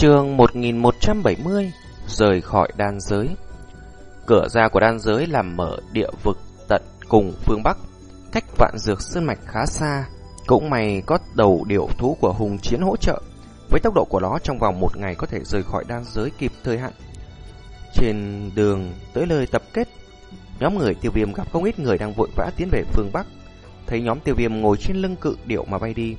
Chương 1170 Rời khỏi đan giới. Cửa ra của đan giới làm mở địa vực tận cùng phương Bắc, Cách vạn dược sơn mạch khá xa. Cũng may có đầu điệu thú của hùng chiến hỗ trợ, Với tốc độ của nó trong vòng một ngày có thể rời khỏi đan giới kịp thời hạn. Trên đường tới nơi tập kết, Nhóm người tiêu viêm gặp không ít người đang vội vã tiến về phương Bắc. Thấy nhóm tiêu viêm ngồi trên lưng cự điệu mà bay đi,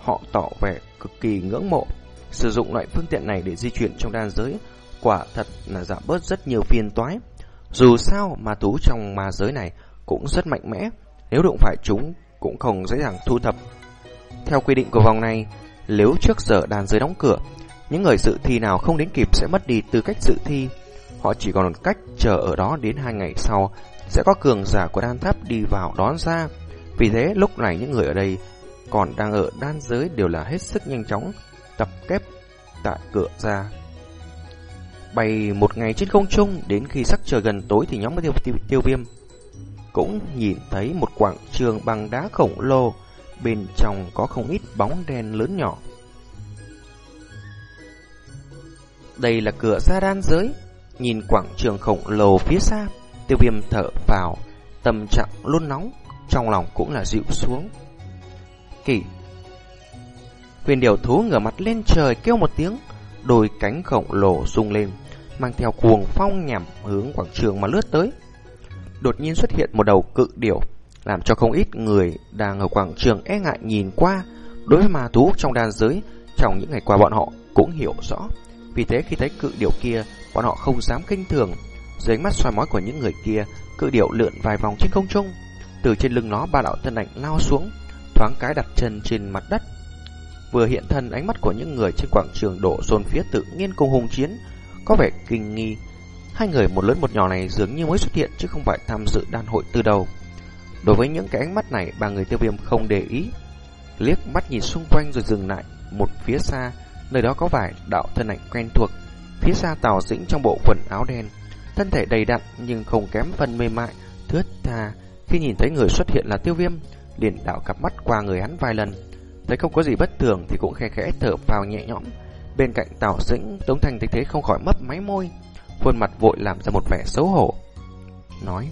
Họ tỏ vẻ cực kỳ ngưỡng mộ. Sử dụng loại phương tiện này để di chuyển trong đan giới quả thật là giảm bớt rất nhiều phiền toái. Dù sao mà thú trong ma giới này cũng rất mạnh mẽ, nếu đụng phải chúng cũng không dễ dàng thu thập. Theo quy định của vòng này, nếu trước giờ đàn giới đóng cửa, những người dự thi nào không đến kịp sẽ mất đi tư cách dự thi. Họ chỉ còn cách chờ ở đó đến hai ngày sau sẽ có cường giả của đan tháp đi vào đón ra. Vì thế lúc này những người ở đây còn đang ở đan giới đều là hết sức nhanh chóng tập kép tại cửa ra. Bay một ngày trên không trung, đến khi sắc trời gần tối thì nhóm tiêu, tiêu, tiêu viêm cũng nhìn thấy một quảng trường bằng đá khổng lồ, bên trong có không ít bóng đen lớn nhỏ. Đây là cửa ra đan giới, nhìn quảng trường khổng lồ phía xa, tiêu viêm thở vào, tâm trạng luôn nóng, trong lòng cũng là dịu xuống. Kỳ Huyền điều thú ngửa mặt lên trời kêu một tiếng, đôi cánh khổng lồ rung lên, mang theo cuồng phong nhằm hướng quảng trường mà lướt tới. Đột nhiên xuất hiện một đầu cự điểu, làm cho không ít người đang ở quảng trường e ngại nhìn qua. Đối với ma thú trong đàn giới, trong những ngày qua bọn họ cũng hiểu rõ. Vì thế khi thấy cự điểu kia, bọn họ không dám kinh thường. Dưới mắt soi mói của những người kia, cự điểu lượn vài vòng trên không trung. Từ trên lưng nó ba đạo thân ảnh lao xuống, thoáng cái đặt chân trên mặt đất. Vừa hiện thân ánh mắt của những người trên quảng trường đổ dồn phía tự nhiên cùng hùng chiến, có vẻ kinh nghi. Hai người một lớn một nhỏ này dường như mới xuất hiện chứ không phải tham dự đàn hội từ đầu. Đối với những cái ánh mắt này, ba người tiêu viêm không để ý. Liếc mắt nhìn xung quanh rồi dừng lại, một phía xa, nơi đó có vài đạo thân ảnh quen thuộc. Phía xa Tào Dĩnh trong bộ quần áo đen, thân thể đầy đặn nhưng không kém phần mềm mại, thướt tha. Khi nhìn thấy người xuất hiện là tiêu viêm, liền đạo cặp mắt qua người hắn vài lần. Thấy không có gì bất thường thì cũng khe khẽ thở vào nhẹ nhõm. Bên cạnh Tào Dĩnh, Tống Thành thấy thế không khỏi mấp máy môi, khuôn mặt vội làm ra một vẻ xấu hổ. Nói,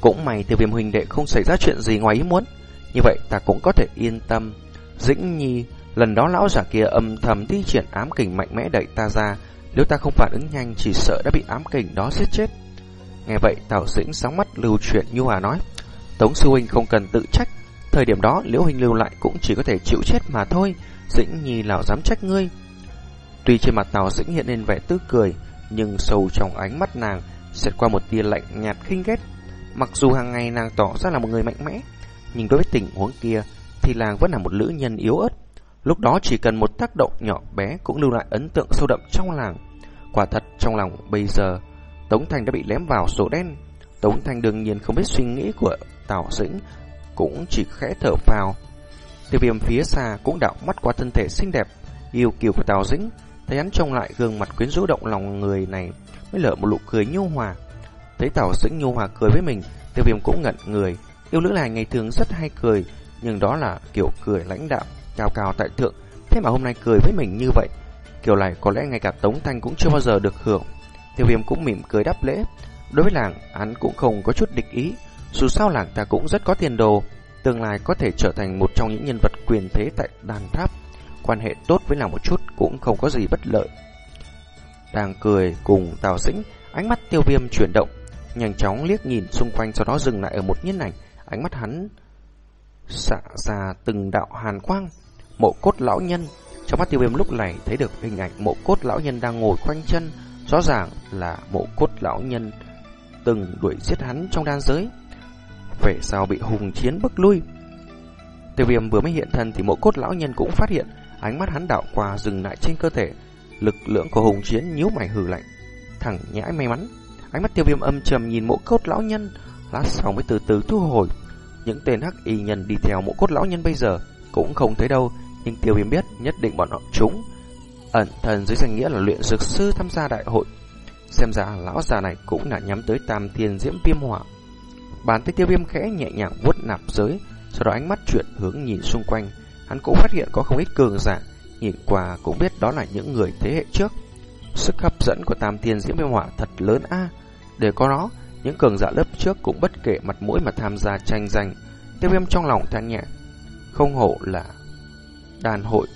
cũng may tiêu viêm huynh đệ không xảy ra chuyện gì ngoài ý muốn, như vậy ta cũng có thể yên tâm. Dĩnh Nhi, lần đó lão giả kia âm thầm thi triển ám kình mạnh mẽ đẩy ta ra, nếu ta không phản ứng nhanh chỉ sợ đã bị ám kình đó giết chết. Nghe vậy Tào Dĩnh sáng mắt lưu chuyện nhu hòa nói, Tống sư huynh không cần tự trách, thời điểm đó Liễu huynh lưu lại cũng chỉ có thể chịu chết mà thôi. Dĩnh Nhi lão dám trách ngươi. Tuy trên mặt Tào Dĩnh hiện lên vẻ tươi cười, nhưng sâu trong ánh mắt nàng xẹt qua một tia lạnh nhạt khinh ghét. Mặc dù hàng ngày nàng tỏ ra là một người mạnh mẽ, nhưng đối với tình huống kia thì nàng vẫn là một nữ nhân yếu ớt. Lúc đó chỉ cần một tác động nhỏ bé cũng lưu lại ấn tượng sâu đậm trong làng. Quả thật trong lòng bây giờ, Tống Thành đã bị lém vào sổ đen. Tống Thành đương nhiên không biết suy nghĩ của Tào Dĩnh, cũng chỉ khẽ thở phào, Tiêu viêm phía xa cũng đảo mắt qua thân thể xinh đẹp, yêu kiều của Tào Dĩnh, thấy hắn trông lại gương mặt quyến rũ động lòng người này, mới lỡ một nụ cười nhu hòa. Thấy Tào Dĩnh nhu hòa cười với mình, tiêu viêm cũng ngẩn người, yêu nữ này ngày thường rất hay cười, nhưng đó là kiểu cười lãnh đạo, cao cao tại thượng, thế mà hôm nay cười với mình như vậy. Kiểu này có lẽ ngay cả Tống Thanh cũng chưa bao giờ được hưởng. Tiêu viêm cũng mỉm cười đáp lễ. Đối với làng, hắn cũng không có chút địch ý. Dù sao làng ta cũng rất có tiền đồ, tương lai có thể trở thành một trong những nhân vật quyền thế tại đàn tháp. Quan hệ tốt với nàng một chút cũng không có gì bất lợi. Đang cười cùng Tào Dĩnh, ánh mắt tiêu viêm chuyển động, nhanh chóng liếc nhìn xung quanh sau đó dừng lại ở một nhân ảnh, ánh mắt hắn xạ ra từng đạo hàn quang, mộ cốt lão nhân. Trong mắt tiêu viêm lúc này thấy được hình ảnh mộ cốt lão nhân đang ngồi khoanh chân, rõ ràng là mộ cốt lão nhân từng đuổi giết hắn trong đan giới. Về sau bị hùng chiến bức lui. Tiêu viêm vừa mới hiện thân Thì mộ cốt lão nhân cũng phát hiện, Ánh mắt hắn đảo qua dừng lại trên cơ thể. Lực lượng của hùng chiến nhíu mày hừ lạnh, Thẳng nhãi may mắn. Ánh mắt tiêu viêm âm trầm nhìn mộ cốt lão nhân, Lát sau mới từ từ thu hồi. Những tên hắc y nhân đi theo mộ cốt lão nhân bây giờ Cũng không thấy đâu, Nhưng tiêu viêm biết nhất định bọn họ chúng Ẩn thần dưới danh nghĩa là luyện dược sư tham gia đại hội. Xem ra lão già này cũng là nhắm tới tam thiên diễm viêm hỏa. Bàn tay tiêu viêm khẽ nhẹ nhàng vuốt nạp giới, sau đó ánh mắt chuyển hướng nhìn xung quanh. Hắn cũng phát hiện có không ít cường giả, nhìn qua cũng biết đó là những người thế hệ trước. Sức hấp dẫn của Tam Tiên Diễm Viêm Hỏa thật lớn a. để có nó, những cường giả lớp trước cũng bất kể mặt mũi mà tham gia tranh giành. Tiêu Viêm trong lòng than nhẹ, không hổ là đàn hội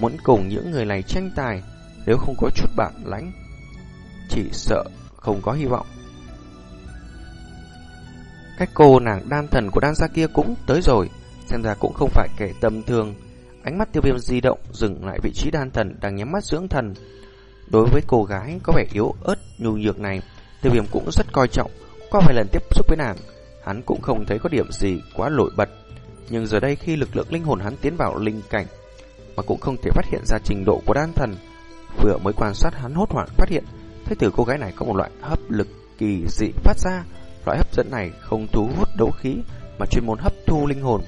muốn cùng những người này tranh tài, nếu không có chút bản lãnh, chỉ sợ không có hy vọng. Cách cô nàng đan thần của đan gia kia cũng tới rồi, xem ra cũng không phải kẻ tầm thường. Ánh mắt tiêu viêm di động dừng lại vị trí đan thần đang nhắm mắt dưỡng thần. Đối với cô gái có vẻ yếu ớt nhu nhược này, tiêu viêm cũng rất coi trọng. Qua vài lần tiếp xúc với nàng, hắn cũng không thấy có điểm gì quá nổi bật. Nhưng giờ đây khi lực lượng linh hồn hắn tiến vào linh cảnh, mà cũng không thể phát hiện ra trình độ của đan thần, vừa mới quan sát hắn hốt hoảng phát hiện, thấy từ cô gái này có một loại hấp lực kỳ dị phát ra. Loại hấp dẫn này không thu hút đấu khí, mà chuyên môn hấp thu linh hồn.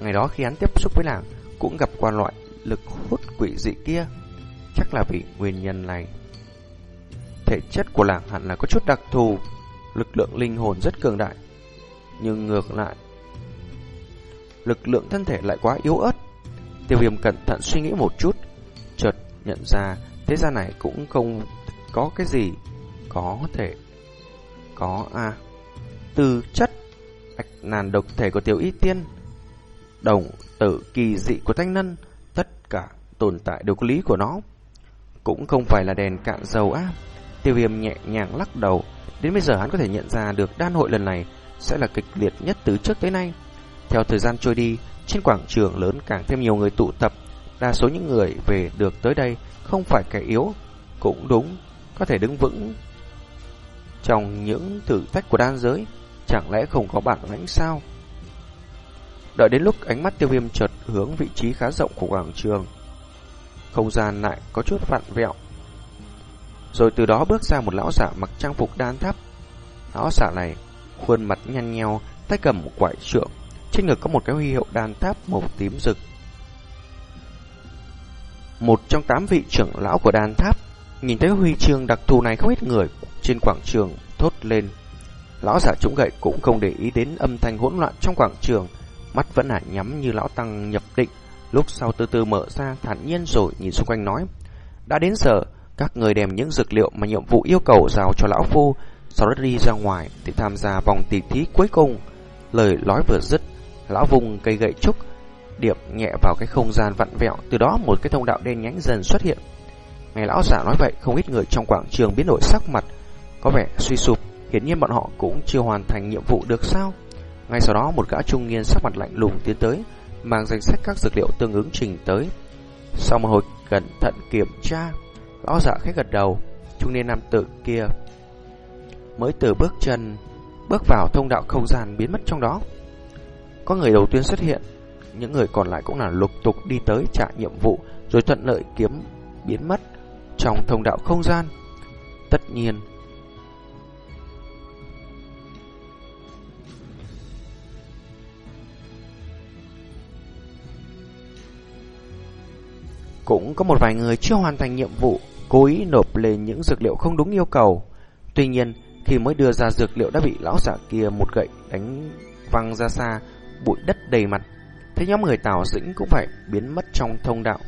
Ngày đó khi hắn tiếp xúc với nàng, cũng gặp qua loại lực hút quỷ dị kia. Chắc là vì nguyên nhân này. Thể chất của nàng hẳn là có chút đặc thù, lực lượng linh hồn rất cường đại. Nhưng ngược lại, lực lượng thân thể lại quá yếu ớt. Tiêu viêm cẩn thận suy nghĩ một chút, chợt nhận ra thế gian này cũng không có cái gì có thể có a à, tư chất, bạch nàn độc thể của tiểu y tiên, đồng tử kỳ dị của thanh nân, tất cả tồn tại đều có lý của nó. Cũng không phải là đèn cạn dầu á tiêu viêm nhẹ nhàng lắc đầu, đến bây giờ hắn có thể nhận ra được đan hội lần này sẽ là kịch liệt nhất từ trước tới nay. Theo thời gian trôi đi, trên quảng trường lớn càng thêm nhiều người tụ tập, đa số những người về được tới đây không phải kẻ yếu, cũng đúng, có thể đứng vững trong những thử thách của đan giới chẳng lẽ không có bản lãnh sao Đợi đến lúc ánh mắt tiêu viêm chợt hướng vị trí khá rộng của quảng trường. Không gian lại có chút vặn vẹo. Rồi từ đó bước ra một lão giả mặc trang phục đan tháp. Lão giả này, khuôn mặt nhăn nheo, tay cầm một quải trượng. Trên ngực có một cái huy hiệu đan tháp màu tím rực. Một trong tám vị trưởng lão của đan tháp, nhìn thấy huy chương đặc thù này không ít người trên quảng trường thốt lên. Lão giả trúng gậy cũng không để ý đến âm thanh hỗn loạn trong quảng trường, mắt vẫn là nhắm như lão tăng nhập định, lúc sau từ từ mở ra thản nhiên rồi nhìn xung quanh nói. Đã đến giờ, các người đem những dược liệu mà nhiệm vụ yêu cầu giao cho lão phu, sau đó đi ra ngoài để tham gia vòng tỷ thí cuối cùng. Lời nói vừa dứt, lão vùng cây gậy trúc, điệp nhẹ vào cái không gian vặn vẹo, từ đó một cái thông đạo đen nhánh dần xuất hiện. Nghe lão giả nói vậy, không ít người trong quảng trường biến đổi sắc mặt, có vẻ suy sụp, hiển nhiên bọn họ cũng chưa hoàn thành nhiệm vụ được sao? Ngay sau đó một gã trung niên sắc mặt lạnh lùng tiến tới, mang danh sách các dược liệu tương ứng trình tới. Sau một hồi cẩn thận kiểm tra, lão giả dạ khách gật đầu, trung niên nam tử kia mới từ bước chân bước vào thông đạo không gian biến mất trong đó. Có người đầu tiên xuất hiện, những người còn lại cũng là lục tục đi tới trả nhiệm vụ rồi thuận lợi kiếm biến mất trong thông đạo không gian. Tất nhiên, Cũng có một vài người chưa hoàn thành nhiệm vụ, cố ý nộp lên những dược liệu không đúng yêu cầu. Tuy nhiên, khi mới đưa ra dược liệu đã bị lão giả kia một gậy đánh văng ra xa, bụi đất đầy mặt. Thế nhóm người Tào Dĩnh cũng phải biến mất trong thông đạo.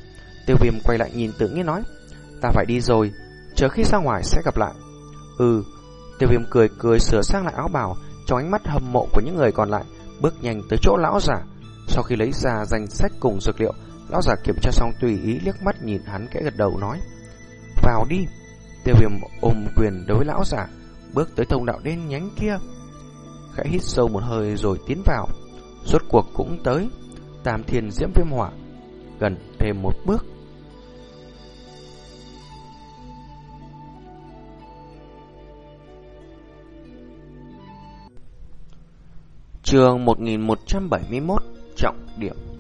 Tiêu viêm quay lại nhìn tưởng nghĩ nói, ta phải đi rồi, chờ khi ra ngoài sẽ gặp lại. Ừ, tiêu viêm cười cười sửa sang lại áo bào, trong ánh mắt hâm mộ của những người còn lại, bước nhanh tới chỗ lão giả. Sau khi lấy ra danh sách cùng dược liệu, Lão giả kiểm tra xong tùy ý liếc mắt nhìn hắn kẽ gật đầu nói, Vào đi. Tiêu viêm ôm quyền đối với lão giả Bước tới thông đạo đen nhánh kia. Khẽ hít sâu một hơi rồi tiến vào. Rốt cuộc cũng tới. Tam thiên diễm viêm hỏa, Gần thêm một bước. Trường 1171 Trọng điểm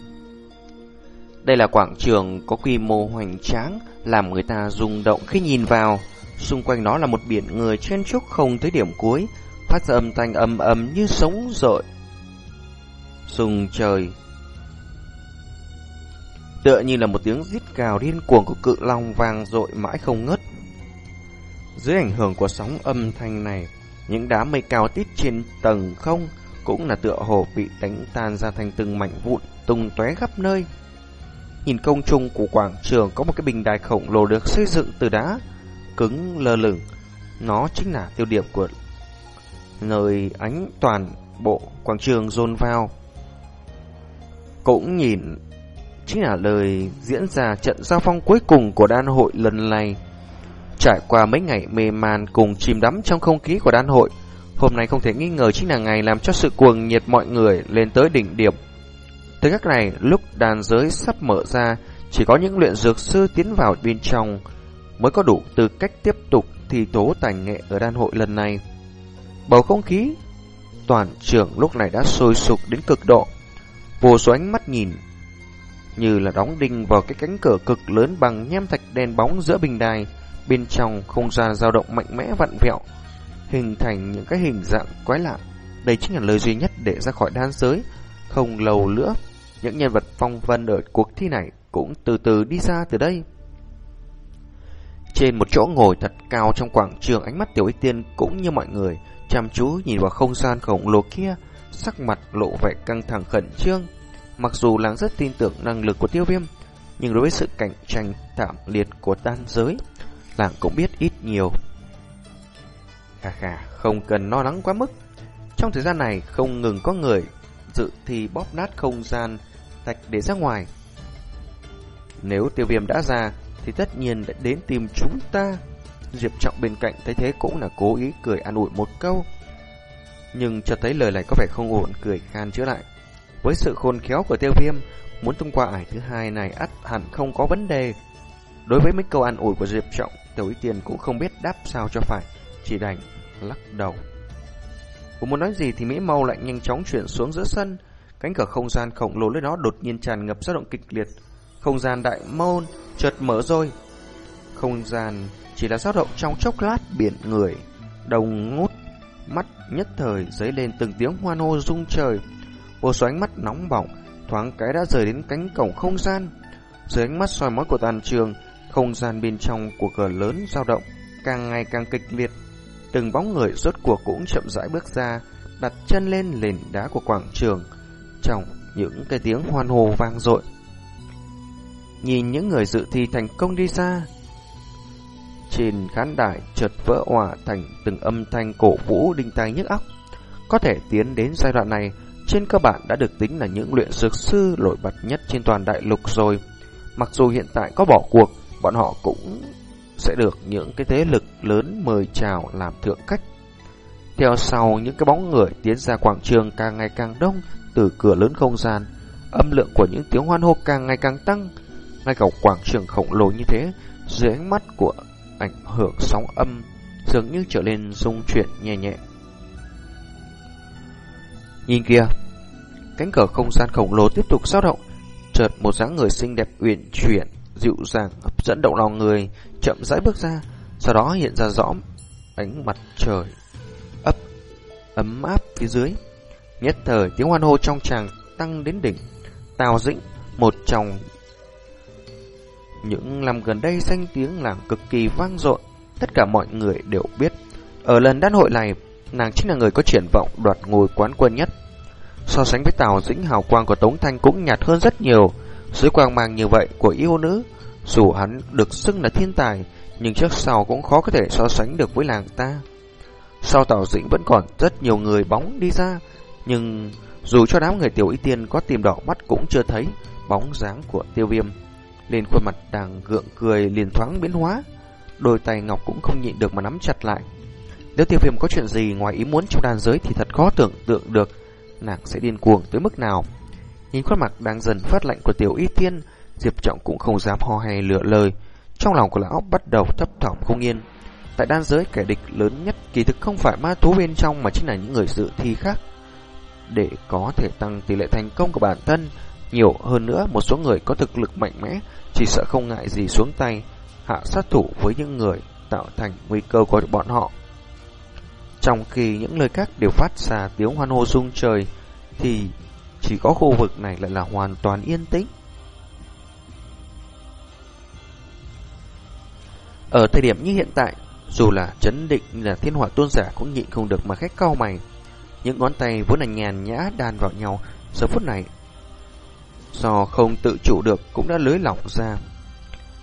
đây là quảng trường có quy mô hoành tráng, làm người ta rung động khi nhìn vào. Xung quanh nó là một biển người chen chúc không tới điểm cuối, phát ra âm thanh ầm ầm như sống rội. Sùng trời Tựa như là một tiếng rít cào điên cuồng của cự long vang rội mãi không ngớt. Dưới ảnh hưởng của sóng âm thanh này, những đám mây cao tít trên tầng không cũng là tựa hồ bị đánh tan ra thành từng mảnh vụn tung tóe khắp nơi. Nhìn công trung của quảng trường có một cái bình đài khổng lồ được xây dựng từ đá cứng lơ lửng. Nó chính là tiêu điểm của nơi ánh toàn bộ quảng trường dồn vào. Cũng nhìn chính là lời diễn ra trận giao phong cuối cùng của đan hội lần này. Trải qua mấy ngày mê man cùng chìm đắm trong không khí của đan hội, hôm nay không thể nghi ngờ chính là ngày làm cho sự cuồng nhiệt mọi người lên tới đỉnh điểm. Tới khắc này, lúc đàn giới sắp mở ra, chỉ có những luyện dược sư tiến vào bên trong mới có đủ tư cách tiếp tục thi tố tài nghệ ở đan hội lần này. Bầu không khí toàn trường lúc này đã sôi sục đến cực độ. Vô số ánh mắt nhìn như là đóng đinh vào cái cánh cửa cực lớn bằng nhem thạch đen bóng giữa bình đài, bên trong không gian dao động mạnh mẽ vặn vẹo, hình thành những cái hình dạng quái lạ. Đây chính là lời duy nhất để ra khỏi đan giới. Không lâu nữa, những nhân vật phong vân ở cuộc thi này cũng từ từ đi ra từ đây. Trên một chỗ ngồi thật cao trong quảng trường ánh mắt tiểu y tiên cũng như mọi người chăm chú nhìn vào không gian khổng lồ kia, sắc mặt lộ vẻ căng thẳng khẩn trương. Mặc dù làng rất tin tưởng năng lực của tiêu viêm, nhưng đối với sự cạnh tranh thảm liệt của tan giới, làng cũng biết ít nhiều. Khà khà, không cần lo lắng quá mức. Trong thời gian này không ngừng có người dự thì bóp nát không gian thạch để ra ngoài. Nếu tiêu viêm đã ra, thì tất nhiên đã đến tìm chúng ta. Diệp Trọng bên cạnh thấy thế cũng là cố ý cười an ủi một câu. Nhưng cho thấy lời này có vẻ không ổn, cười khan chữa lại. Với sự khôn khéo của tiêu viêm, muốn thông qua ải thứ hai này ắt hẳn không có vấn đề. Đối với mấy câu an ủi của Diệp Trọng, Tiểu Ý Tiền cũng không biết đáp sao cho phải, chỉ đành lắc đầu. Cũng muốn nói gì thì Mỹ Mâu lại nhanh chóng chuyển xuống giữa sân, cánh cửa không gian khổng lồ lên đó đột nhiên tràn ngập dao động kịch liệt. Không gian đại môn chợt mở rồi. Không gian chỉ là dao động trong chốc lát biển người, đồng ngút mắt nhất thời dấy lên từng tiếng hoan hô rung trời. Vô số ánh mắt nóng bỏng, thoáng cái đã rời đến cánh cổng không gian. Dưới ánh mắt soi mói của tàn trường, không gian bên trong của cửa lớn dao động càng ngày càng kịch liệt. Từng bóng người rốt cuộc cũng chậm rãi bước ra, đặt chân lên nền đá của quảng trường. Trong những cái tiếng hoan hô vang dội. Nhìn những người dự thi thành công đi ra, trên khán đài chợt vỡ òa thành từng âm thanh cổ vũ đinh tai nhức óc. Có thể tiến đến giai đoạn này, trên cơ bản đã được tính là những luyện dược sư nổi bật nhất trên toàn đại lục rồi. Mặc dù hiện tại có bỏ cuộc, bọn họ cũng sẽ được những cái thế lực lớn mời chào làm thượng cách. Theo sau những cái bóng người tiến ra quảng trường càng ngày càng đông từ cửa lớn không gian, âm lượng của những tiếng hoan hô càng ngày càng tăng. Ngay cả quảng trường khổng lồ như thế, dưới ánh mắt của ảnh hưởng sóng âm dường như trở nên rung chuyển nhẹ nhẹ. Nhìn kìa, cánh cửa không gian khổng lồ tiếp tục dao động, chợt một dáng người xinh đẹp uyển chuyển, dịu dàng dẫn động lòng người, chậm rãi bước ra, sau đó hiện ra rõ ánh mặt trời ấp ấm áp phía dưới. Nhất thời tiếng hoan hô trong tràng tăng đến đỉnh. Tào Dĩnh, một trong những năm gần đây danh tiếng làm cực kỳ vang dội, tất cả mọi người đều biết. Ở lần đan hội này, nàng chính là người có triển vọng đoạt ngôi quán quân nhất. So sánh với Tào Dĩnh hào quang của Tống Thanh cũng nhạt hơn rất nhiều. Dưới quang mang như vậy của yêu nữ, dù hắn được xưng là thiên tài, nhưng trước sau cũng khó có thể so sánh được với làng ta. Sau Tào Dĩnh vẫn còn rất nhiều người bóng đi ra, nhưng dù cho đám người tiểu y tiên có tìm đỏ mắt cũng chưa thấy bóng dáng của tiêu viêm. Lên khuôn mặt đang gượng cười liền thoáng biến hóa, đôi tay ngọc cũng không nhịn được mà nắm chặt lại. Nếu tiêu viêm có chuyện gì ngoài ý muốn trong đàn giới thì thật khó tưởng tượng được nàng sẽ điên cuồng tới mức nào. Nhìn khuôn mặt đang dần phát lạnh của tiểu y tiên, Diệp Trọng cũng không dám ho hay lựa lời. Trong lòng của lão bắt đầu thấp thỏm không yên. Tại đan giới kẻ địch lớn nhất kỳ thực không phải ma thú bên trong mà chính là những người dự thi khác. Để có thể tăng tỷ lệ thành công của bản thân, nhiều hơn nữa một số người có thực lực mạnh mẽ chỉ sợ không ngại gì xuống tay hạ sát thủ với những người tạo thành nguy cơ của bọn họ. Trong khi những lời khác đều phát ra tiếng hoan hô rung trời thì chỉ có khu vực này lại là hoàn toàn yên tĩnh. Ở thời điểm như hiện tại, dù là chấn định là thiên hỏa tôn giả cũng nhịn không được mà khét cao mày. Những ngón tay vốn là nhàn nhã đan vào nhau, giờ phút này do không tự chủ được cũng đã lưới lỏng ra.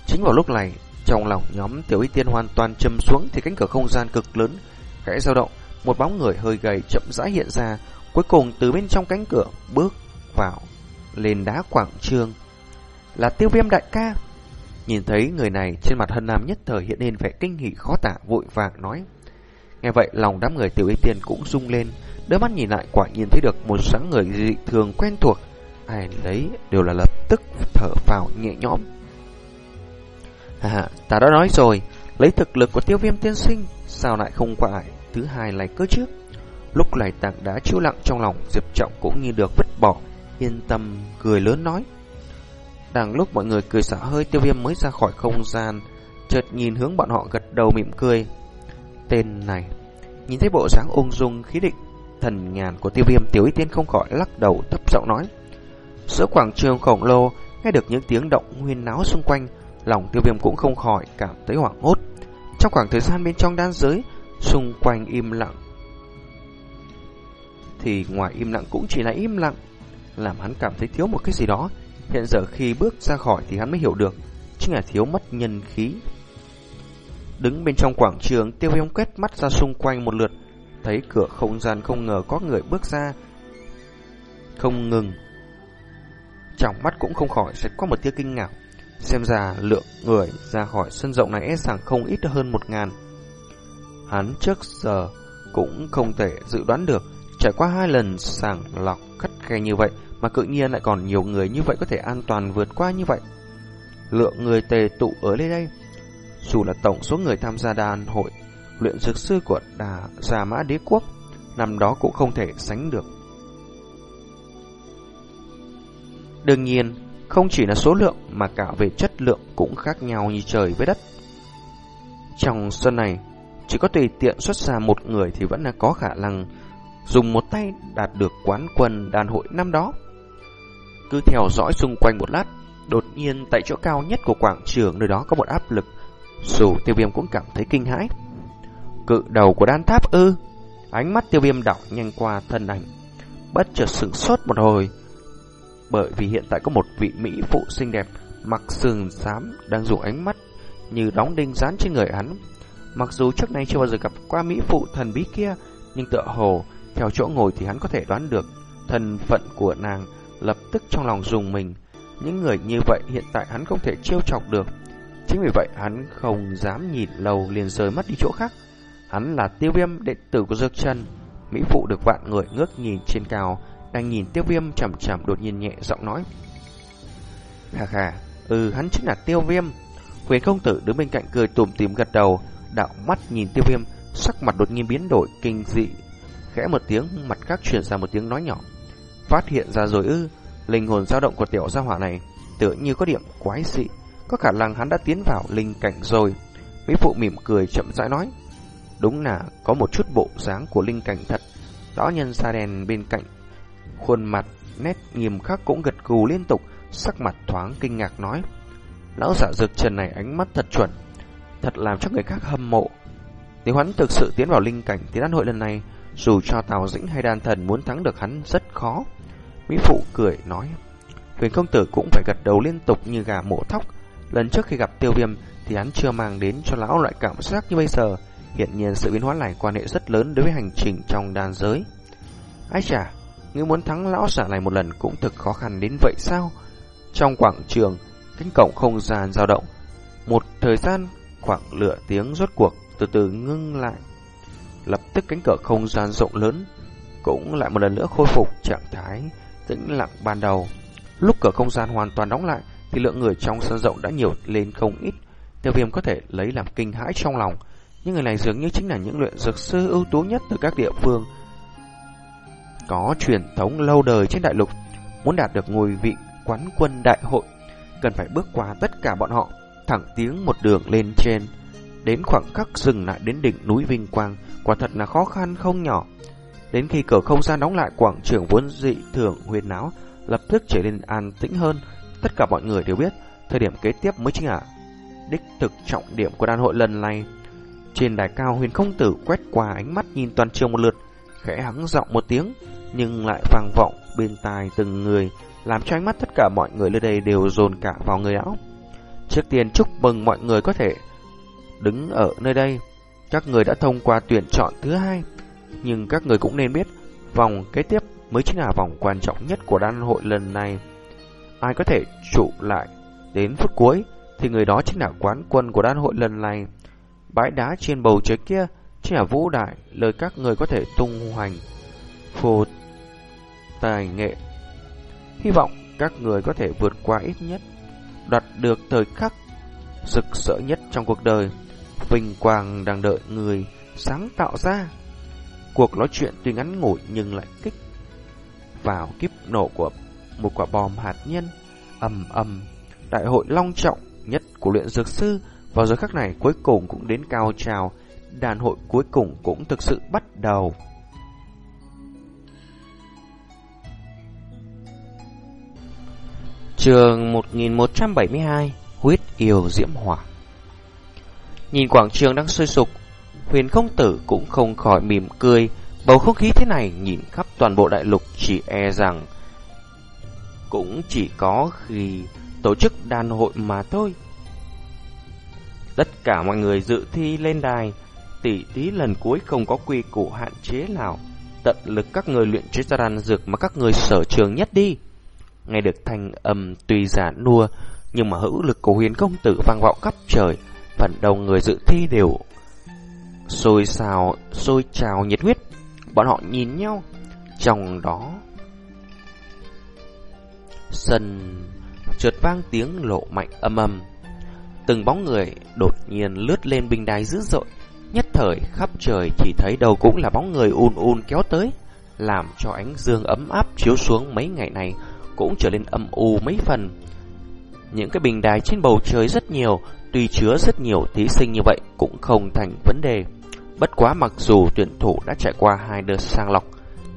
Chính vào lúc này, trong lòng nhóm tiểu y tiên hoàn toàn châm xuống thì cánh cửa không gian cực lớn khẽ dao động, một bóng người hơi gầy chậm rãi hiện ra, cuối cùng từ bên trong cánh cửa bước vào lên đá quảng trường. Là tiêu viêm đại ca. Nhìn thấy người này trên mặt hân nam nhất thời hiện lên vẻ kinh hỉ khó tả vội vàng nói. Nghe vậy lòng đám người tiểu y tiên cũng rung lên, đôi mắt nhìn lại quả nhiên thấy được một sáng người dị thường quen thuộc. Ai lấy đều là lập tức thở phào nhẹ nhõm. À, ta đã nói rồi, lấy thực lực của tiêu viêm tiên sinh, sao lại không qua ải thứ hai lại cơ trước. Lúc này tảng đã chiếu lặng trong lòng, Diệp Trọng cũng như được vứt bỏ, yên tâm, cười lớn nói. Đang lúc mọi người cười xả hơi, tiêu viêm mới ra khỏi không gian, chợt nhìn hướng bọn họ gật đầu mỉm cười. Tên này, nhìn thấy bộ dáng ung dung khí định, thần nhàn của tiêu viêm tiểu y tiên không khỏi lắc đầu thấp giọng nói. Giữa quảng trường khổng lồ, nghe được những tiếng động huyên náo xung quanh, lòng tiêu viêm cũng không khỏi cảm thấy hoảng hốt. Trong khoảng thời gian bên trong đan giới, xung quanh im lặng. Thì ngoài im lặng cũng chỉ là im lặng, làm hắn cảm thấy thiếu một cái gì đó. Hiện giờ khi bước ra khỏi thì hắn mới hiểu được, chính là thiếu mất nhân khí. Đứng bên trong quảng trường, tiêu viêm quét mắt ra xung quanh một lượt, thấy cửa không gian không ngờ có người bước ra. Không ngừng. Trong mắt cũng không khỏi sẽ có một tia kinh ngạc. Xem ra lượng người ra khỏi sân rộng này e rằng không ít hơn một ngàn. Hắn trước giờ cũng không thể dự đoán được trải qua hai lần sàng lọc khắt khe như vậy mà cự nhiên lại còn nhiều người như vậy có thể an toàn vượt qua như vậy. Lượng người tề tụ ở đây đây, dù là tổng số người tham gia đàn hội luyện dược sư của Đà Già Mã Đế Quốc, năm đó cũng không thể sánh được. Đương nhiên, không chỉ là số lượng mà cả về chất lượng cũng khác nhau như trời với đất. Trong sân này, chỉ có tùy tiện xuất ra một người thì vẫn là có khả năng dùng một tay đạt được quán quân đàn hội năm đó. Cứ theo dõi xung quanh một lát, đột nhiên tại chỗ cao nhất của quảng trường nơi đó có một áp lực, dù tiêu viêm cũng cảm thấy kinh hãi. Cự đầu của đan tháp ư? Ánh mắt tiêu viêm đảo nhanh qua thân ảnh, bất chợt sửng sốt một hồi, bởi vì hiện tại có một vị mỹ phụ xinh đẹp mặc sườn xám đang dùng ánh mắt như đóng đinh dán trên người hắn. Mặc dù trước nay chưa bao giờ gặp qua mỹ phụ thần bí kia, nhưng tựa hồ theo chỗ ngồi thì hắn có thể đoán được thân phận của nàng, lập tức trong lòng dùng mình. Những người như vậy hiện tại hắn không thể trêu chọc được. Chính vì vậy hắn không dám nhìn lâu liền rời mắt đi chỗ khác. Hắn là tiêu viêm đệ tử của Dược Trần. Mỹ phụ được vạn người ngước nhìn trên cao, đang nhìn tiêu viêm chậm chậm đột nhiên nhẹ giọng nói. Hà hà, ừ hắn chính là tiêu viêm. Huyền công tử đứng bên cạnh cười tùm tìm gật đầu, đạo mắt nhìn tiêu viêm, sắc mặt đột nhiên biến đổi kinh dị. Khẽ một tiếng, mặt khác truyền ra một tiếng nói nhỏ. Phát hiện ra rồi ư, linh hồn dao động của tiểu gia hỏa này, tựa như có điểm quái dị. Có khả năng hắn đã tiến vào linh cảnh rồi. Mỹ phụ mỉm cười chậm rãi nói. Đúng là có một chút bộ dáng của linh cảnh thật. Lão nhân sa đèn bên cạnh Khuôn mặt nét nghiêm khắc cũng gật gù liên tục, sắc mặt thoáng kinh ngạc nói. Lão giả dược trần này ánh mắt thật chuẩn, thật làm cho người khác hâm mộ. Nếu hắn thực sự tiến vào linh cảnh thì ăn hội lần này, dù cho Tào Dĩnh hay đan thần muốn thắng được hắn rất khó. Mỹ Phụ cười nói. Huyền công tử cũng phải gật đầu liên tục như gà mổ thóc. Lần trước khi gặp tiêu viêm thì hắn chưa mang đến cho lão loại cảm giác như bây giờ. Hiện nhiên sự biến hóa này quan hệ rất lớn đối với hành trình trong đàn giới. Ái chà, Ngươi muốn thắng lão giả này một lần cũng thực khó khăn đến vậy sao? Trong quảng trường, cánh cổng không gian dao động. Một thời gian khoảng lửa tiếng rốt cuộc từ từ ngưng lại. Lập tức cánh cửa không gian rộng lớn cũng lại một lần nữa khôi phục trạng thái tĩnh lặng ban đầu. Lúc cửa không gian hoàn toàn đóng lại thì lượng người trong sân rộng đã nhiều lên không ít. Tiêu viêm có thể lấy làm kinh hãi trong lòng. Những người này dường như chính là những luyện dược sư ưu tú nhất từ các địa phương có truyền thống lâu đời trên đại lục, muốn đạt được ngôi vị quán quân đại hội, cần phải bước qua tất cả bọn họ, thẳng tiếng một đường lên trên. Đến khoảng khắc dừng lại đến đỉnh núi Vinh Quang, quả thật là khó khăn không nhỏ. Đến khi cửa không gian đóng lại quảng trường vốn dị thường huyền náo, lập tức trở nên an tĩnh hơn. Tất cả mọi người đều biết, thời điểm kế tiếp mới chính là đích thực trọng điểm của đàn hội lần này. Trên đài cao huyền không tử quét qua ánh mắt nhìn toàn trường một lượt, khẽ hắng giọng một tiếng, nhưng lại vang vọng bên tai từng người, làm cho ánh mắt tất cả mọi người nơi đây đều dồn cả vào người lão. Trước tiên chúc mừng mọi người có thể đứng ở nơi đây. Các người đã thông qua tuyển chọn thứ hai, nhưng các người cũng nên biết vòng kế tiếp mới chính là vòng quan trọng nhất của đan hội lần này. Ai có thể trụ lại đến phút cuối thì người đó chính là quán quân của đan hội lần này. Bãi đá trên bầu trời kia chính là vũ đại, lời các người có thể tung hoành phù tài nghệ. Hy vọng các người có thể vượt qua ít nhất, đoạt được thời khắc rực rỡ nhất trong cuộc đời. Vinh quang đang đợi người sáng tạo ra. Cuộc nói chuyện tuy ngắn ngủi nhưng lại kích vào kiếp nổ của một quả bom hạt nhân ầm ầm. Đại hội long trọng nhất của luyện dược sư vào giờ khắc này cuối cùng cũng đến cao trào, đàn hội cuối cùng cũng thực sự bắt đầu. Trường 1172 Huyết yêu diễm hỏa Nhìn quảng trường đang sôi sục Huyền không tử cũng không khỏi mỉm cười, Bầu không khí thế này nhìn khắp toàn bộ đại lục chỉ e rằng Cũng chỉ có khi tổ chức đàn hội mà thôi. Tất cả mọi người dự thi lên đài Tỷ tí lần cuối không có quy củ hạn chế nào, Tận lực các người luyện chế ra đan dược mà các người sở trường nhất đi. Nghe được thanh âm tuy giả nua, Nhưng mà hữu lực của huyền công tử vang vọng khắp trời, Phần đông người dự thi đều Sôi xào, sôi trào nhiệt huyết. Bọn họ nhìn nhau Trong đó Sân chợt vang tiếng lộ mạnh âm âm Từng bóng người đột nhiên lướt lên bình đài dữ dội. Nhất thời khắp trời chỉ thấy đầu cũng là bóng người ùn ùn kéo tới Làm cho ánh dương ấm áp chiếu xuống mấy ngày này cũng trở nên âm u mấy phần. Những cái bình đài trên bầu trời rất nhiều, tuy chứa rất nhiều thí sinh như vậy cũng không thành vấn đề. Bất quá mặc dù tuyển thủ đã trải qua hai đợt sang lọc,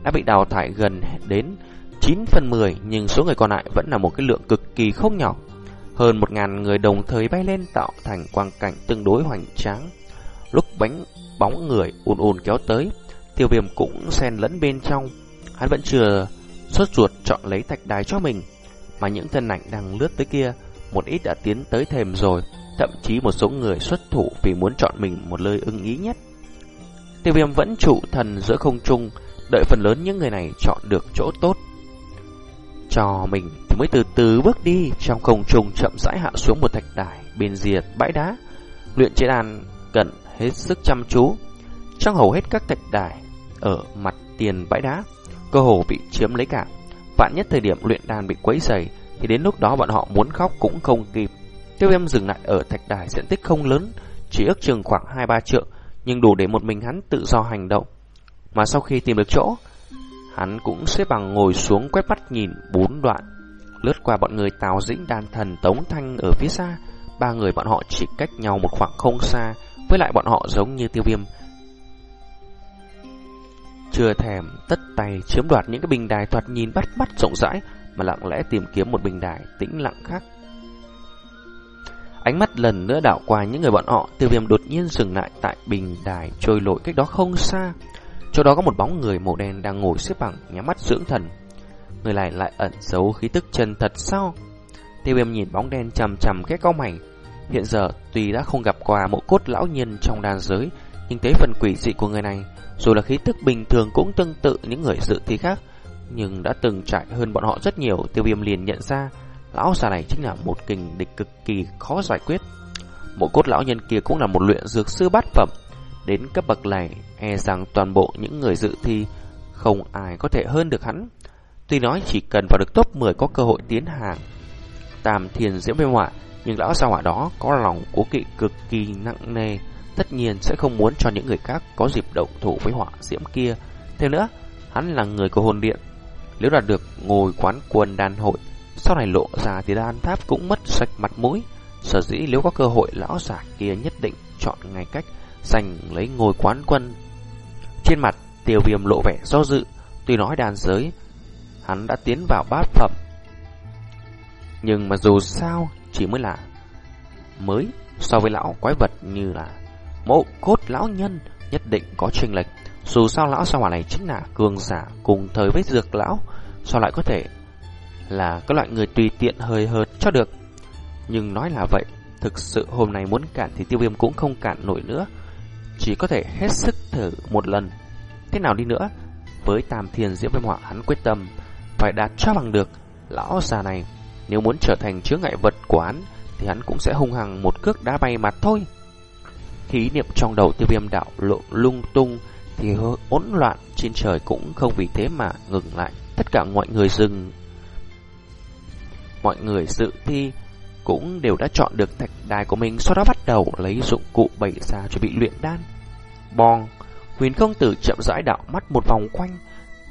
đã bị đào thải gần đến 9 phần 10, nhưng số người còn lại vẫn là một cái lượng cực kỳ không nhỏ. Hơn 1.000 người đồng thời bay lên tạo thành quang cảnh tương đối hoành tráng. Lúc bánh bóng người ùn ùn kéo tới, tiêu viêm cũng xen lẫn bên trong. Hắn vẫn chưa Xuất ruột chọn lấy thạch đài cho mình Mà những thân ảnh đang lướt tới kia Một ít đã tiến tới thềm rồi Thậm chí một số người xuất thủ Vì muốn chọn mình một lời ưng ý nhất Tiêu viêm vẫn trụ thần giữa không trung, Đợi phần lớn những người này chọn được chỗ tốt Cho mình thì mới từ từ bước đi Trong không trung chậm rãi hạ xuống một thạch đài Bên diệt bãi đá, Luyện chế đàn cần hết sức chăm chú Trong hầu hết các thạch đài Ở mặt tiền bãi đá, cơ hồ bị chiếm lấy cả. Vạn nhất thời điểm luyện đàn bị quấy rầy, thì đến lúc đó bọn họ muốn khóc cũng không kịp. Tiêu viêm dừng lại ở thạch đài diện tích không lớn, chỉ ước chừng khoảng 2-3 trượng, nhưng đủ để một mình hắn tự do hành động. Mà sau khi tìm được chỗ, hắn cũng xếp bằng ngồi xuống quét mắt nhìn bốn đoạn, lướt qua bọn người tào dĩnh đàn thần tống thanh ở phía xa. Ba người bọn họ chỉ cách nhau một khoảng không xa, với lại bọn họ giống như tiêu viêm, chưa thèm tất tay chiếm đoạt những cái bình đài thoạt nhìn bắt mắt rộng rãi mà lặng lẽ tìm kiếm một bình đài tĩnh lặng khác. Ánh mắt lần nữa đảo qua những người bọn họ, tiêu viêm đột nhiên dừng lại tại bình đài trôi lội cách đó không xa. Chỗ đó có một bóng người màu đen đang ngồi xếp bằng, nhắm mắt dưỡng thần. Người này lại ẩn giấu khí tức chân thật sao? Tiêu viêm nhìn bóng đen chầm chầm cái cao mảnh. Hiện giờ, tuy đã không gặp qua mộ cốt lão nhân trong đàn giới, nhưng thấy phần quỷ dị của người này dù là khí tức bình thường cũng tương tự những người dự thi khác, nhưng đã từng trải hơn bọn họ rất nhiều, tiêu viêm liền nhận ra lão già này chính là một kình địch cực kỳ khó giải quyết. mộ cốt lão nhân kia cũng là một luyện dược sư bát phẩm. Đến cấp bậc này, e rằng toàn bộ những người dự thi không ai có thể hơn được hắn. Tuy nói chỉ cần vào được top 10 có cơ hội tiến hàng tam thiền diễm bên họa, nhưng lão gia hỏa đó có lòng cố kỵ cực kỳ nặng nề tất nhiên sẽ không muốn cho những người khác có dịp động thủ với họa diễm kia. Thêm nữa, hắn là người của hồn điện. Nếu đạt được ngồi quán quân đàn hội, sau này lộ ra thì đan tháp cũng mất sạch mặt mũi. Sở dĩ nếu có cơ hội lão giả kia nhất định chọn ngày cách giành lấy ngôi quán quân. Trên mặt tiêu viêm lộ vẻ do dự, tuy nói đàn giới, hắn đã tiến vào bát phẩm. Nhưng mà dù sao chỉ mới là mới so với lão quái vật như là mộ cốt lão nhân nhất định có chênh lệch. Dù sao lão sao hỏa này chính là cường giả cùng thời với dược lão, sao lại có thể là các loại người tùy tiện hơi hợt cho được. Nhưng nói là vậy, thực sự hôm nay muốn cản thì tiêu viêm cũng không cản nổi nữa. Chỉ có thể hết sức thử một lần. Thế nào đi nữa, với tam thiên diễm viêm họa hắn quyết tâm phải đạt cho bằng được lão già này. Nếu muốn trở thành chứa ngại vật của hắn thì hắn cũng sẽ hung hăng một cước đá bay mặt thôi. Khí niệm trong đầu tiêu viêm đạo lộ lung tung thì hỗn loạn trên trời cũng không vì thế mà ngừng lại. Tất cả mọi người dừng. Mọi người dự thi cũng đều đã chọn được thạch đài của mình, sau đó bắt đầu lấy dụng cụ bày ra chuẩn bị luyện đan. Bong, huyền công tử chậm rãi đạo mắt một vòng quanh,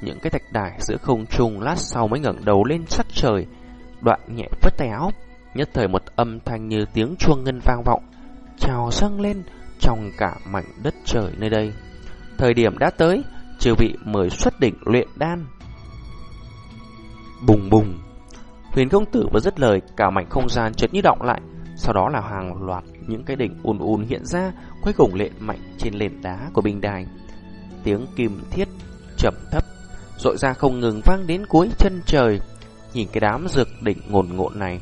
những cái thạch đài giữa không trung lát sau mới ngẩng đầu lên sắc trời, đoạn nhẹ vất tay áo, nhất thời một âm thanh như tiếng chuông ngân vang vọng, trào dâng lên trong cả mảnh đất trời nơi đây. Thời điểm đã tới, chư vị mời xuất đỉnh luyện đan. Bùng bùng, huyền công tử vừa dứt lời, cả mảnh không gian chợt như động lại, sau đó là hàng loạt những cái đỉnh ùn ùn hiện ra, cuối cùng lệ mạnh trên nền đá của bình đài. Tiếng kim thiết chậm thấp, rội ra không ngừng vang đến cuối chân trời. Nhìn cái đám dược đỉnh ngồn ngộn này,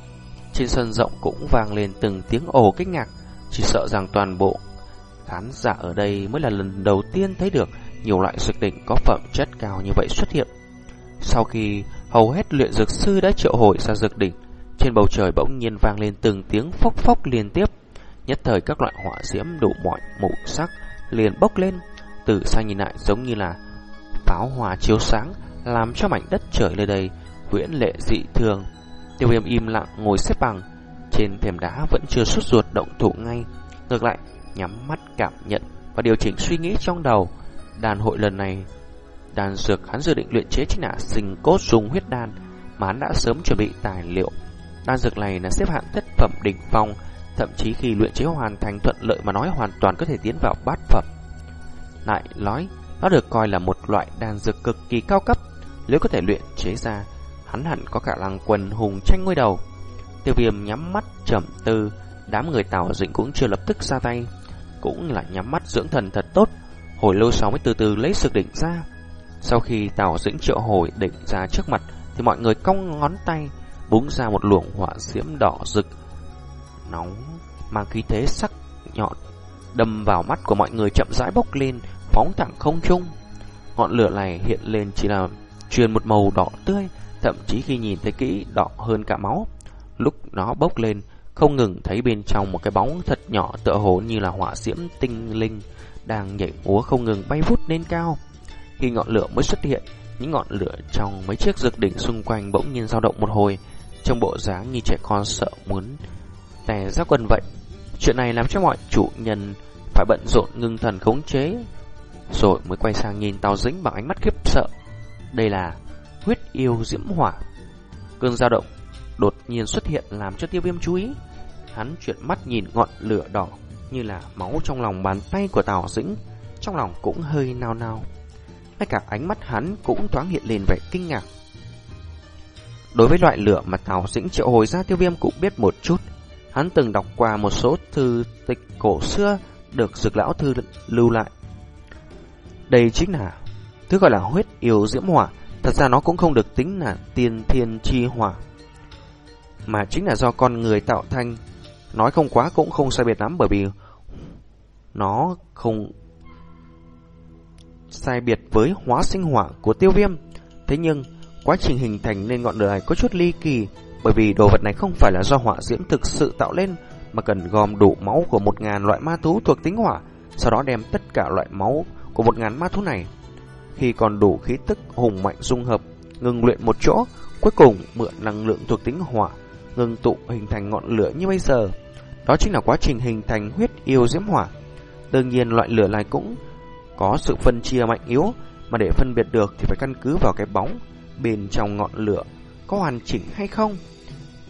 trên sân rộng cũng vang lên từng tiếng ồ kích ngạc, chỉ sợ rằng toàn bộ khán giả ở đây mới là lần đầu tiên thấy được nhiều loại dược đỉnh có phẩm chất cao như vậy xuất hiện. Sau khi hầu hết luyện dược sư đã triệu hồi ra dược đỉnh, trên bầu trời bỗng nhiên vang lên từng tiếng phốc phốc liên tiếp. Nhất thời các loại hỏa diễm đủ mọi màu sắc liền bốc lên, từ xa nhìn lại giống như là pháo hòa chiếu sáng, làm cho mảnh đất trời nơi đây huyễn lệ dị thường. Tiêu viêm im lặng ngồi xếp bằng, trên thềm đá vẫn chưa xuất ruột động thủ ngay. Ngược lại, nhắm mắt cảm nhận và điều chỉnh suy nghĩ trong đầu. Đàn hội lần này, đàn dược hắn dự định luyện chế chính là sinh cốt dùng huyết đan, mà hắn đã sớm chuẩn bị tài liệu. Đan dược này là xếp hạng thất phẩm đỉnh phong, thậm chí khi luyện chế hoàn thành thuận lợi mà nói hoàn toàn có thể tiến vào bát phẩm. Lại nói, nó được coi là một loại đan dược cực kỳ cao cấp, nếu có thể luyện chế ra, hắn hẳn có khả năng quần hùng tranh ngôi đầu. Tiêu viêm nhắm mắt trầm tư, đám người Tào dịnh cũng chưa lập tức ra tay, cũng là nhắm mắt dưỡng thần thật tốt, hồi lâu sau mới từ từ lấy sực đỉnh ra. Sau khi Tào Dĩnh triệu hồi định ra trước mặt, thì mọi người cong ngón tay, búng ra một luồng hỏa diễm đỏ rực, nóng, mang khí thế sắc nhọn, đâm vào mắt của mọi người chậm rãi bốc lên, phóng thẳng không trung. Ngọn lửa này hiện lên chỉ là truyền một màu đỏ tươi, thậm chí khi nhìn thấy kỹ đỏ hơn cả máu. Lúc nó bốc lên, không ngừng thấy bên trong một cái bóng thật nhỏ tựa hồ như là hỏa diễm tinh linh đang nhảy múa không ngừng bay vút lên cao. Khi ngọn lửa mới xuất hiện, những ngọn lửa trong mấy chiếc dược đỉnh xung quanh bỗng nhiên dao động một hồi, trong bộ dáng như trẻ con sợ muốn tè ra quần vậy. Chuyện này làm cho mọi chủ nhân phải bận rộn ngưng thần khống chế, rồi mới quay sang nhìn tàu Dĩnh bằng ánh mắt khiếp sợ. Đây là huyết yêu diễm hỏa. Cơn dao động đột nhiên xuất hiện làm cho tiêu viêm chú ý. Hắn chuyển mắt nhìn ngọn lửa đỏ như là máu trong lòng bàn tay của Tào Dĩnh, trong lòng cũng hơi nao nao. Ngay cả ánh mắt hắn cũng thoáng hiện lên vẻ kinh ngạc. Đối với loại lửa mà Tào Dĩnh triệu hồi ra, tiêu viêm cũng biết một chút. Hắn từng đọc qua một số thư tịch cổ xưa, được dược lão thư lưu lại. Đây chính là thứ gọi là huyết yêu diễm hỏa. Thật ra nó cũng không được tính là tiên thiên chi hỏa. Mà chính là do con người tạo thành. Nói không quá cũng không sai biệt lắm bởi vì nó không sai biệt với hóa sinh hỏa của tiêu viêm. Thế nhưng, quá trình hình thành nên ngọn lửa này có chút ly kỳ bởi vì đồ vật này không phải là do hỏa diễm thực sự tạo lên mà cần gom đủ máu của một ngàn loại ma thú thuộc tính hỏa, sau đó đem tất cả loại máu của một ngàn ma thú này. Khi còn đủ khí tức hùng mạnh dung hợp, ngừng luyện một chỗ, cuối cùng mượn năng lượng thuộc tính hỏa, ngừng tụ hình thành ngọn lửa như bây giờ. Đó chính là quá trình hình thành huyết yêu diễm hỏa. Đương nhiên loại lửa này cũng có sự phân chia mạnh yếu, mà để phân biệt được thì phải căn cứ vào cái bóng bên trong ngọn lửa có hoàn chỉnh hay không.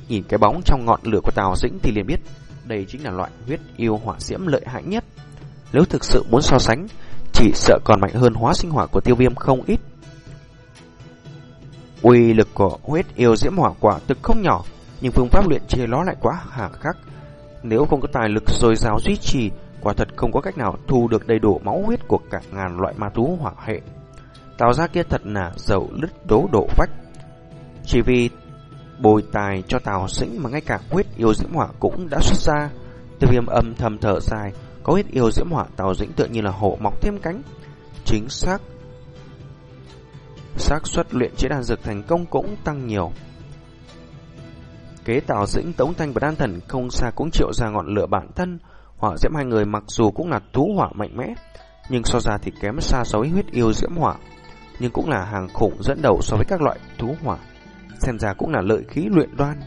Nhìn cái bóng trong ngọn lửa của Tào Dĩnh thì liền biết đây chính là loại huyết yêu hỏa diễm lợi hại nhất. Nếu thực sự muốn so sánh, chỉ sợ còn mạnh hơn hóa sinh hỏa của tiêu viêm không ít. Uy lực của huyết yêu diễm hỏa quả thực không nhỏ, nhưng phương pháp luyện chế nó lại quá hà khắc. Nếu không có tài lực dồi dào duy trì, quả thật không có cách nào thu được đầy đủ máu huyết của cả ngàn loại ma thú hỏa hệ. Tào ra kia thật là dầu lứt đố độ vách. Chỉ vì bồi tài cho Tào Sĩnh mà ngay cả huyết yêu diễm hỏa cũng đã xuất ra. Tiêu viêm âm thầm thở dài, có huyết yêu diễm hỏa Tào Dĩnh tự như là hổ mọc thêm cánh. Chính xác xác suất luyện chế đan dược thành công cũng tăng nhiều. Kế Tào Dĩnh, Tống Thanh và Đan Thần không xa cũng triệu ra ngọn lửa bản thân. Hỏa diễm hai người mặc dù cũng là thú hỏa mạnh mẽ, nhưng so ra thì kém xa so với huyết yêu diễm hỏa, nhưng cũng là hàng khủng dẫn đầu so với các loại thú hỏa. Xem ra cũng là lợi khí luyện đoan.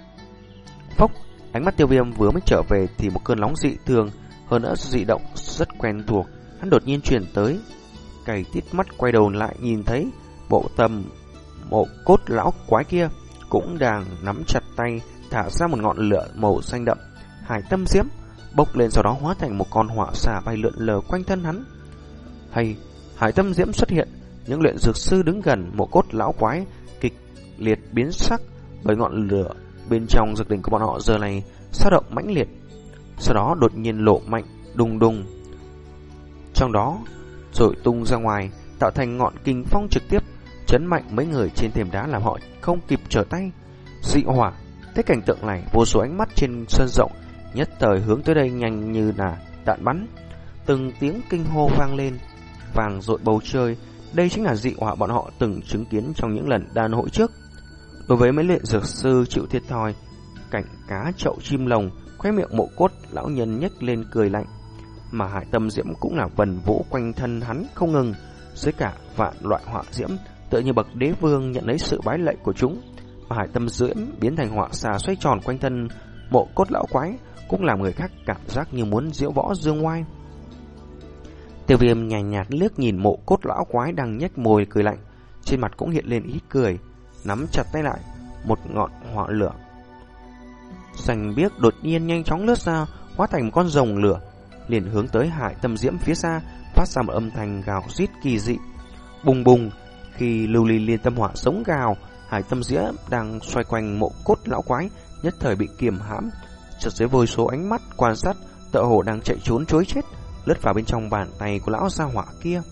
Phốc, ánh mắt tiêu viêm vừa mới trở về thì một cơn nóng dị thường, hơn nữa dị động rất quen thuộc, hắn đột nhiên truyền tới. Cày tít mắt quay đầu lại nhìn thấy bộ tầm mộ cốt lão quái kia cũng đang nắm chặt tay thả ra một ngọn lửa màu xanh đậm, hải tâm diễm bốc lên sau đó hóa thành một con hỏa xà bay lượn lờ quanh thân hắn. Hay, hải tâm diễm xuất hiện, những luyện dược sư đứng gần một cốt lão quái kịch liệt biến sắc bởi ngọn lửa bên trong dược đỉnh của bọn họ giờ này sao động mãnh liệt. Sau đó đột nhiên lộ mạnh, đùng đùng. Trong đó, rồi tung ra ngoài, tạo thành ngọn kinh phong trực tiếp, chấn mạnh mấy người trên thềm đá làm họ không kịp trở tay. Dị hỏa Thấy cảnh tượng này, vô số ánh mắt trên sân rộng nhất thời hướng tới đây nhanh như là đạn bắn. Từng tiếng kinh hô vang lên, vàng rội bầu trời. Đây chính là dị họa bọn họ từng chứng kiến trong những lần đàn hội trước. Đối với mấy luyện dược sư chịu thiệt thòi, cảnh cá chậu chim lồng, khoe miệng mộ cốt lão nhân nhếch lên cười lạnh. Mà hải tâm diễm cũng là vần vũ quanh thân hắn không ngừng, dưới cả vạn loại họa diễm, tựa như bậc đế vương nhận lấy sự bái lệ của chúng mà hải tâm diễm biến thành họa xà xoay tròn quanh thân mộ cốt lão quái cũng làm người khác cảm giác như muốn diễu võ dương ngoai. Tiêu viêm nhàn nhạt, nhạt liếc nhìn mộ cốt lão quái đang nhếch môi cười lạnh, trên mặt cũng hiện lên ít cười, nắm chặt tay lại, một ngọn hỏa lửa. Sành biếc đột nhiên nhanh chóng lướt ra, hóa thành một con rồng lửa, liền hướng tới hải tâm diễm phía xa, phát ra một âm thanh gào rít kỳ dị. Bùng bùng, khi lưu ly liên tâm hỏa sống gào, Hải tâm diễm đang xoay quanh mộ cốt lão quái, nhất thời bị kiềm hãm. Chợt dưới vô số ánh mắt quan sát, tợ hồ đang chạy trốn chối chết, lướt vào bên trong bàn tay của lão gia hỏa kia.